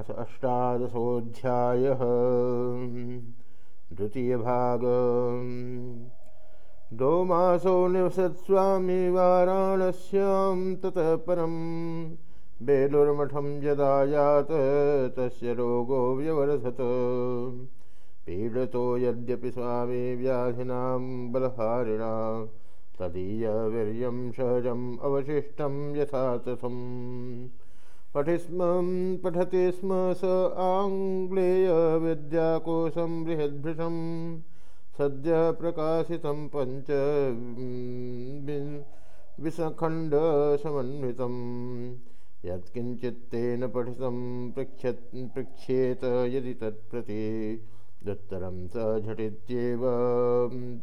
अस अष्टादशोऽध्यायः। द्वितीयभाग। द्वौमासो निवसत्स्वामी वाराणस्यां ततः परं बेलुर्मठं यदा यात तस्य रोगो व्यवर्धत पीडितो यद्यपि स्वामी व्याधिनां बलहारिणा, तदीयवीर्यं सहजम् अवशिष्टं यथा तथम् पठि स्म पठति स्म स आङ्ग्लेयविद्याकोशं बृहद्भृशं सद्य प्रकाशितं पञ्च विषखण्डसमन्वितं यत्किञ्चित्तेन पठितं पृच्छत् पृच्छेत यदि तत्प्रति। दुत्तरं स झटित्येव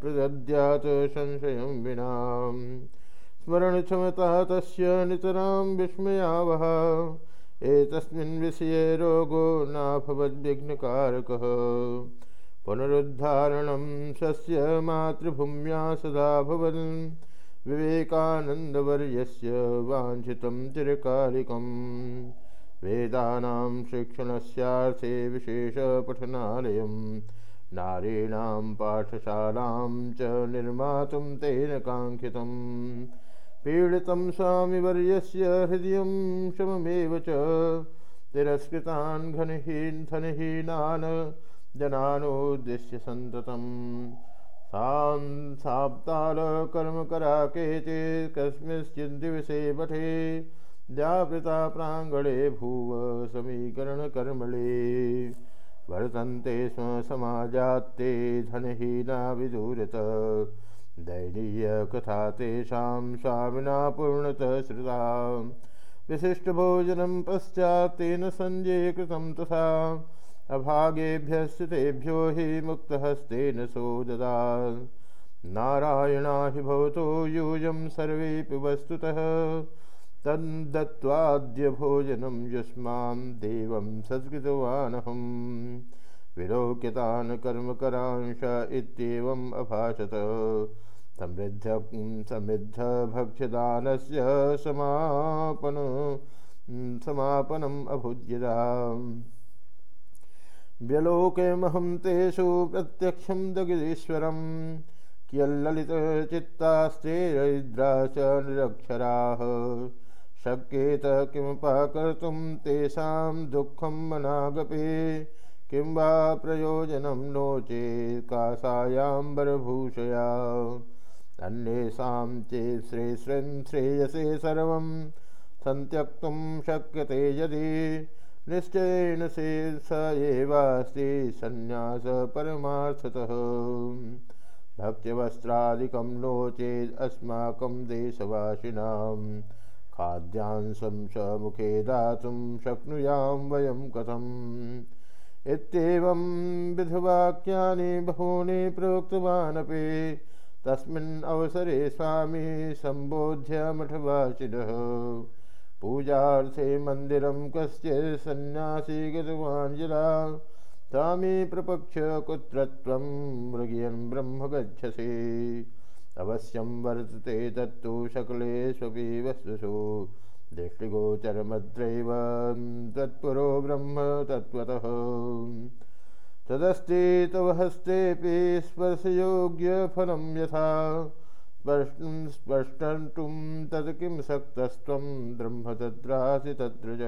प्रदद्यात् संशयं विना। स्मरणक्षमता तस्य नितरां विस्मयावः एतस्मिन् विषये रोगो नाभवद्विघ्नकारकः। पुनरुद्धारणं स्वस्य मातृभूम्या सदा भवन्। विवेकानन्दवर्यस्य वाञ्छितं चिरकालिकम्। वेदानां शिक्षणस्यार्थे विशेषपठनालयं नारीणां पाठशालां च निर्मातुं तेन काङ्क्षितं पीडितं स्वामिवर्यस्य हृदयं शममेव च। तिरस्कृतान् घनहीन् धनहीनान् जनानोद्दिश्य सन्ततं। साप्तालकर्मकरा केचित् कस्मिंश्चित् दिवसे पठे। व्यापृता प्राङ्गणे भूव समीकरणकर्मणे। वर्तन्ते स्म समाजात्ते धनहीना विदूरत। दैनीयकथा तेषां स्वामिना पूर्णतः श्रुता विशिष्टभोजनं पश्चात् तेन सञ्जये कृतं तथा। अभागेभ्यस्थितेभ्यो हि मुक्तहस्तेन सोददा। नारायणा हि भवतो यूयं सर्वेऽपि वस्तुतः। तन्दत्वाद्य भोजनं युष्मां देवं संस्कृतवानहं विलोक्यतान् कर्मकरांश इत्येवम् अभाषत। समृद्ध समृद्धभक्ष्यदानस्य समापन समापनम् अभुज्यदा व्यलोकमहं तेषु प्रत्यक्षं दगिरीश्वरं कियल्ललितचित्तास्तेरैद्रा च निरक्षराः। शक्येत किमुपाकर्तुं तेषां दुःखं मनागपे। किं वा प्रयोजनं नो चेत् कासायाम्बरभूषया अन्येषां चेत् श्रेष्ठं श्रेयसे सर्वं सन्त्यक्तुं शक्यते यदि निश्चयेन से स एवास्ति सन्न्यासपरमार्थतः भक्त्यवस्त्रादिकं नो चेदस्माकं देशवासिनाम् खाद्यांशं च मुखे दातुं शक्नुयां वयं कथम्। इत्येवं विधवाक्यानि बहूनि प्रोक्तवानपि। तस्मिन् अवसरे स्वामी सम्बोध्य मठवासिनः। पूजार्थे मन्दिरं कश्चित् सन्न्यासी गतवान् यदा स्वामी प्रपक्ष कुत्र त्वं मृगियन् ब्रह्म गच्छसि। अवश्यं वर्तते तत्तु सकलेष्वपि वस्तुषु। दृष्टिगोचरमद्रैव तत्पुरो ब्रह्म तत्त्वतः। तदस्ति तव हस्तेऽपि स्पर्शयोग्यफलं यथा। स्पष्टन्तुं तत् किं शक्तस्त्वं ब्रह्म तत्रासि तद्रज।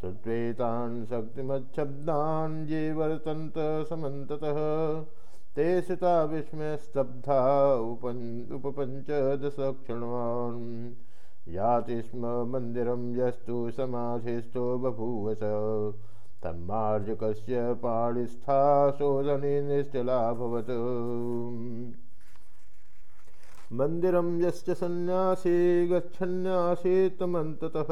श्रुत्वेतान् शक्तिमच्छब्दान् ये वर्तन्त समन्ततः। ते सिता विस्मयस्तब्धा उपपञ्चदशक्षणान्। याति स्म मन्दिरं यस्तु समाधिस्थो बभूव स। तन्मार्जकस्य पाणिस्था शोधने निश्चलाभवत् मन्दिरं यश्च सन्न्यासी गच्छन्यासीत्तमन्ततः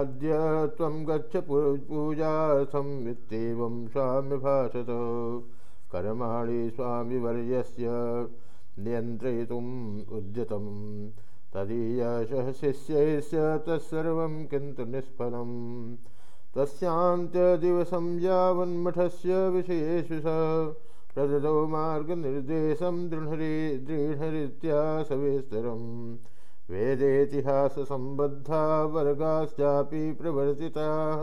अद्य त्वं गच्छ पूजार्थम् इत्येवं स्वाम्यभाषत कर्माणि स्वामिवर्यस्य नियन्त्रयितुम् उद्यतं तदीयशः शिष्यैस्य तत्सर्वं किन्तु निष्फलं तस्यान्त्यदिवसं यावन्मठस्य विषयेषु स प्रददौ मार्गनिर्देशं दृढरी दृढरीत्या सविस्तरं वेदेतिहाससम्बद्धा वर्गाश्चापि प्रवर्तिताः।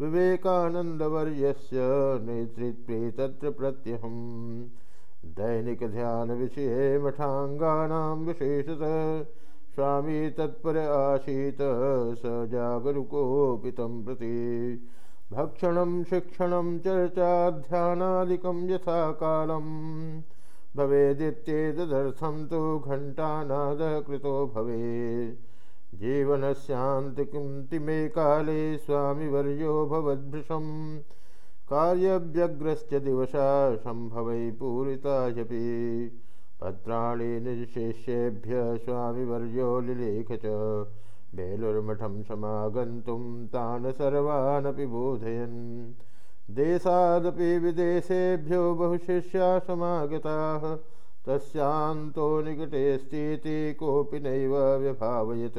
विवेकानन्दवर्यस्य नेतृत्वे तत्र प्रत्यहम्। दैनिकध्यानविषये मठाङ्गानां विशेषतः स्वामी तत्पर आसीत्। स जागरूकोऽपि तं प्रति। भक्षणं शिक्षणं चर्चा ध्यानादिकं यथा कालम् भवेदित्येतदर्थं तु घण्टानादः कृतो भवेत् जीवनस्यान्तिमे काले स्वामिवर्यो भवद्भृशं कार्यव्यग्रश्च दिवसा सम्भवै पूरितायपि पत्राणि निजशिष्येभ्य स्वामिवर्यो लिलेख च बेलुर्मठं समागन्तुं तान् सर्वानपि बोधयन्। देशादपि विदेशेभ्यो बहुशिष्या समागताः। तस्यान्तो निकटेऽस्तीति कोऽपि नैव व्यभावयत्।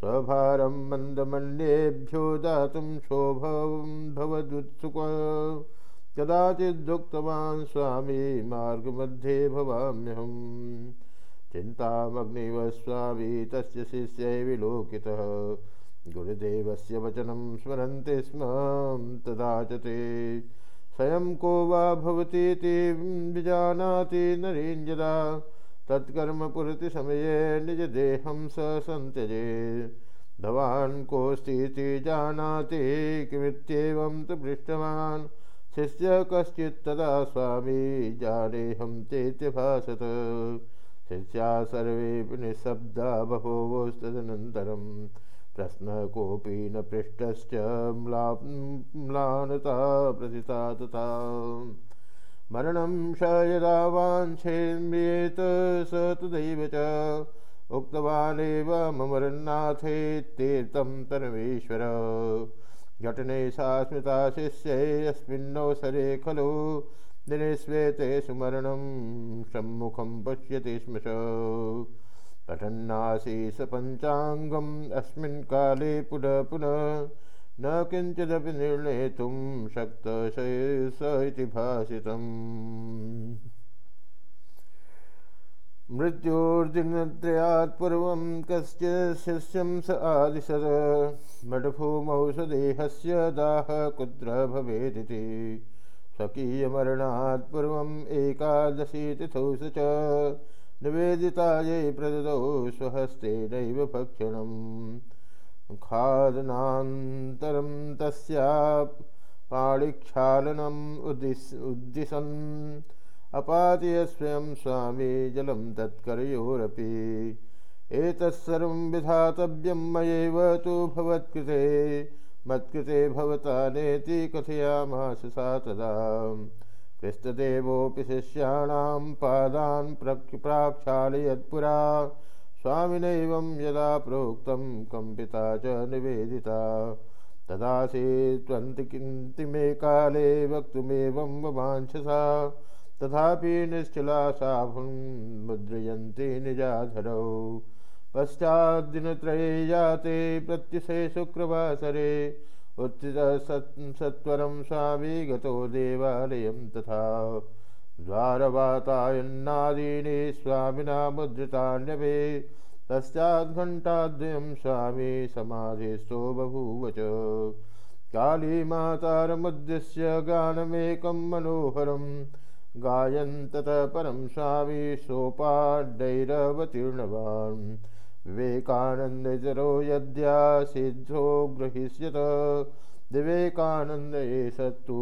स्वभारं मन्दमन्येभ्यो दातुं शोभं भवदुत्सुक। कदाचिदुक्तवान् स्वामी मार्गमध्ये भवाम्यहम्। चिन्तामग्निव स्वामी तस्य शिष्यै विलोकितः। गुरुदेवस्य वचनं स्मरन्ति स्म तदा च ते। स्वयं को वा भवतीति विजानाति नरेञ्जदा तत्कर्मपूर्तिसमये निजदेहं स सन्त्यजे। भवान् कोऽस्तीति जानाति किमित्येवं तु पृष्टवान् शिष्य कश्चित् तदा स्वामी जानेऽहं चेत्यभासत शिष्या सर्वेऽपि निःशब्दा बभूवस्तदनन्तरम् प्रश्न कोऽपि न पृष्टश्च म्लानता प्रथिता तथा। मरणं स यदा वाञ्छेन्म्रियेत स तदैव च। उक्तवानेव ममरन्नाथेत्येतं परमेश्वर घटने सा स्मृता शिष्यैस्मिन्नवसरे खलु। दिने श्वेते सुमरणं सम्मुखं पश्यति स्म पठन्नासीस पञ्चाङ्गम् अस्मिन् काले पुनः पुनः। न किञ्चिदपि निर्णेतुं शक्त स इति भासितम्। मृत्योर्दिनत्रयात् पूर्वं कस्य शिष्यं स आदिशद मठभूमौ सदेहस्य दाह कुत्र भवेदिति? स्वकीयमरणात् पूर्वम् एकादशी तिथौ स च निवेदितायै प्रददौ स्वहस्तेनैव भक्षणं खादनान्तरं तस्या पाणिक्षालनम् उद्दिश उद्दिशन्। अपातय स्वयं स्वामी जलं तत्करयोरपि एतत्सर्वं विधातव्यं मयैव तु भवत्कृते, मत्कृते भवता नेति कथयामास सा तदा। कृष्णदेवोऽपि शिष्याणां पादान् प्राक्षालयत्पुरा, स्वामिनैवं यदा प्रोक्तं कम्पिता च निवेदिता। तदासीत्वन्तिकिन्तिमे काले वक्तुमेवं ववाञ्छसा तथापि निश्चला सा मुद्रयन्ति निजाधरौ। पश्चाद्दिनत्रये जाते प्रत्युषे शुक्रवासरे उत्थितसत्वरं स्वामी गतो देवालयं तथा। द्वारवातायन्नादीनि स्वामिना मुद्रितान्यपि पश्चाद्घण्टाद्वयं स्वामी समाधिस्थो बभूव च कालीमातारमुद्दिश्य गानमेकं मनोहरं गायन् ततः परं स्वामी सोपाड्डैरवतीर्णवान् विवेकानन्दजरो यद्या सिद्धो गृहीष्यत। विवेकानन्द एषत्तु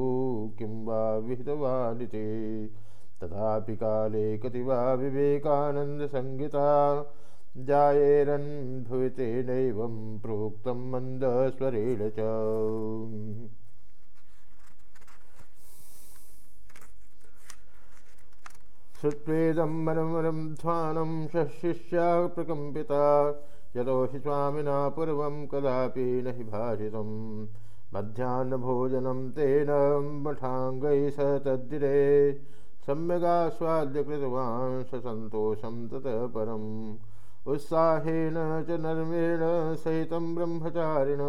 किं वा विहितवानिति तथापि काले कति वा विवेकानन्दसंहिता जायेरन् भुवितेनैवं प्रोक्तं मन्दस्वरेण च। श्रुत्वेदं मनमरं ध्वानं शिष्या प्रकम्पिता यतो हि स्वामिना पूर्वं कदापि न हि भाषितं। मध्याह्नभोजनं तेन मठाङ्गैः स तद्दिरे सम्यगास्वाद्य कृतवान् स सन्तोषं ततः परम्। उत्साहेन च नर्मेण सहितं ब्रह्मचारिण।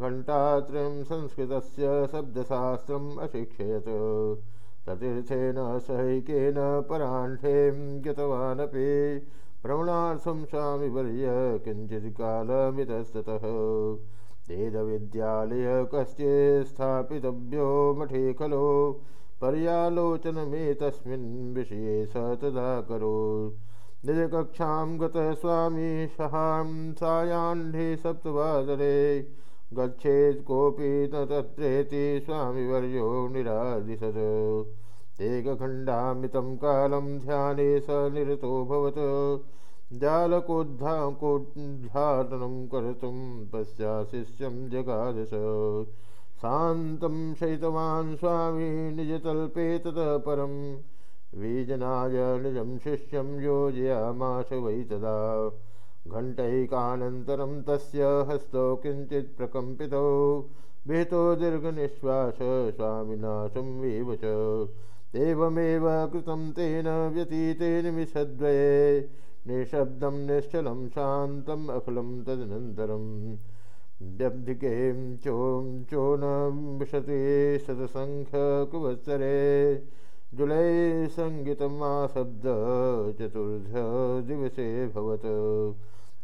घण्टात्रयं संस्कृतस्य शब्दशास्त्रम् अशिक्षयत् ततीर्थेन सहैकेन पराण्ठें गतवानपि भ्रमणार्थं स्वामिवर्य किञ्चित् कालमितस्ततः। वेदविद्यालय कश्चि स्थापितव्यो मठे खलो। पर्यालोचनमे तस्मिन् विषये स तदा करो। निजकक्षां गतः स्वामी सहां सायाह्ने सप्तवादरे गच्छेत् कोऽपि न तत्रेति स्वामिवर्यो निरादिशत्। एकखण्डामितं कालं ध्याने स निरतोऽभवत् जालकोद्धाकोद्घाटनं कर्तुं पश्चात् जगादश। शान्तं शयितवान् स्वामी निजतल्पे ततः परं। वीजनाय निजं शिष्यं योजयामाश वै तदा। घण्टैकानन्तरं तस्य हस्तौ किञ्चित् प्रकम्पितौ। विहितो दीर्घनिश्वास स्वामिना संवेव च। एवमेव कृतं तेन व्यतीते निमिषद्वये। निःशब्दं निश्चलं शान्तम् अखिलं तदनन्तरं। व्यब्धिकें चों चोनविशते शतसङ्ख्यकुवत्सरे जुलै सङ्गीतमाशब्द चतुर्थ दिवसे भवत्।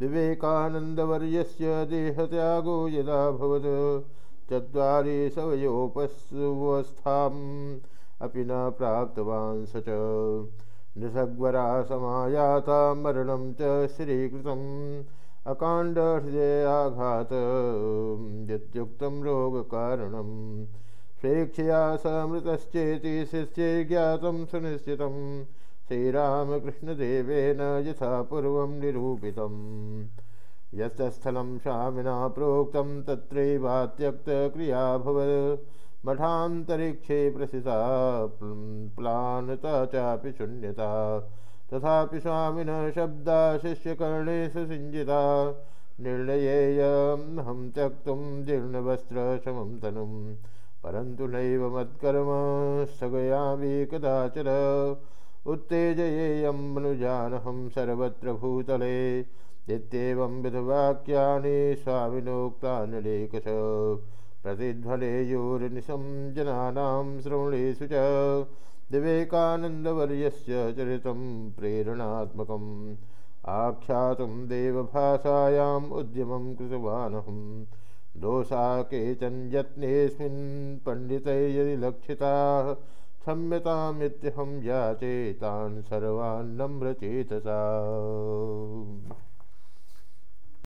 विवेकानन्दवर्यस्य देहत्यागो यदा भवत्। चत्वारि सवयोपस्वस्थाम् अपि न प्राप्तवान् स च। निसग्वरा समायाता मरणं च स्थिरीकृतम् अकाण्डहृदयाघात यत्युक्तं रोगकारणं स्वेक्षया समृतश्चेति शिष्ये ज्ञातं सुनिश्चितं। श्रीरामकृष्णदेवेन यथा पूर्वं निरूपितम् यस्तस्थलं स्वामिना प्रोक्तं तत्रैवात्यक्तक्रियाभवत् मठान्तरिक्षे प्रसिता प्लानता चापि शून्यता। तथापि स्वामिनः शब्दा शिष्यकर्णेषु सिञ्जिता। निर्णयेयहं त्यक्तुं जीर्णवस्त्रशमं तनुं परन्तु नैव मत्कर्म स्थगयामि कदाचन उत्तेजयेयं मनुजानहं सर्वत्र भूतले। इत्येवं विधवाक्यानि स्वामिनोक्तानि लेखश प्रतिध्वनेयोर्निशं जनानां श्रवणेषु च विवेकानन्दवर्यस्य चरितं प्रेरणात्मकम्। आख्यातुं देवभाषायाम् उद्यमं कृतवानहं दोषा केचन यत्नेस्मिन् पंडित यदि लक्षिता क्षम्यतामित्यहं याचे तान् सर्वान् नम्रचेतसा।